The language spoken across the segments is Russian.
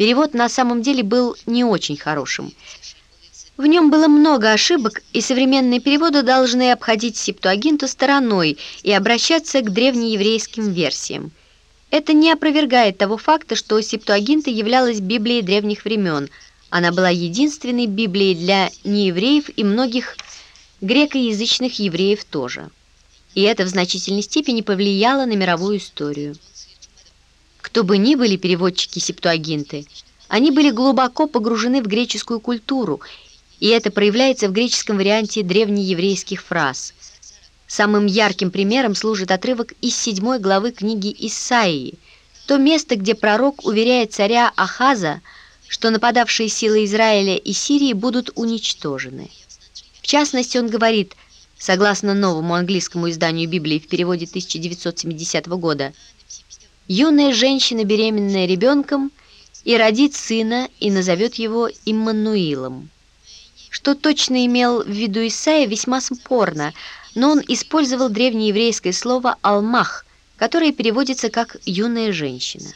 перевод на самом деле был не очень хорошим. В нем было много ошибок, и современные переводы должны обходить септуагинту стороной и обращаться к древнееврейским версиям. Это не опровергает того факта, что септуагинта являлась Библией древних времен. Она была единственной Библией для неевреев и многих грекоязычных евреев тоже. И это в значительной степени повлияло на мировую историю. Кто бы ни были переводчики септуагинты, они были глубоко погружены в греческую культуру и это проявляется в греческом варианте древнееврейских фраз. Самым ярким примером служит отрывок из седьмой главы книги Исаии, то место, где пророк уверяет царя Ахаза, что нападавшие силы Израиля и Сирии будут уничтожены. В частности, он говорит, согласно новому английскому изданию Библии в переводе 1970 года, «Юная женщина, беременная ребенком, и родит сына, и назовет его Иммануилом». Что точно имел в виду Исаия, весьма спорно, но он использовал древнееврейское слово «алмах», которое переводится как «юная женщина».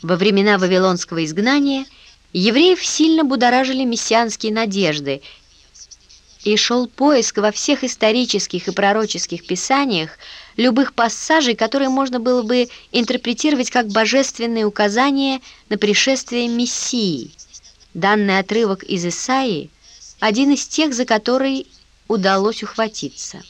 Во времена Вавилонского изгнания евреев сильно будоражили мессианские надежды, и шел поиск во всех исторических и пророческих писаниях любых пассажей, которые можно было бы интерпретировать как божественные указания на пришествие Мессии – Данный отрывок из Исаии – один из тех, за который удалось ухватиться.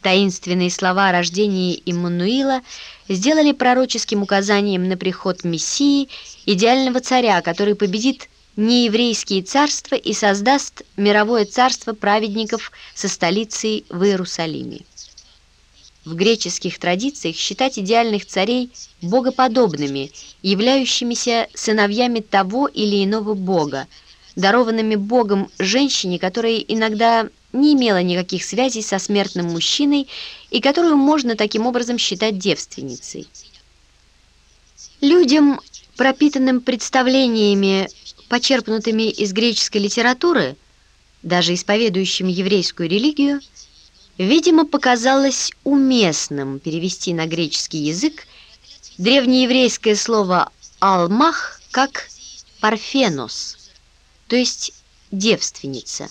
Таинственные слова о рождении Иммануила сделали пророческим указанием на приход Мессии, идеального царя, который победит нееврейские царства и создаст мировое царство праведников со столицей в Иерусалиме в греческих традициях считать идеальных царей богоподобными, являющимися сыновьями того или иного бога, дарованными богом женщине, которая иногда не имела никаких связей со смертным мужчиной и которую можно таким образом считать девственницей. Людям, пропитанным представлениями, почерпнутыми из греческой литературы, даже исповедующим еврейскую религию, Видимо, показалось уместным перевести на греческий язык древнееврейское слово «алмах» как «парфенос», то есть «девственница»,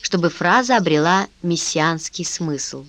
чтобы фраза обрела мессианский смысл.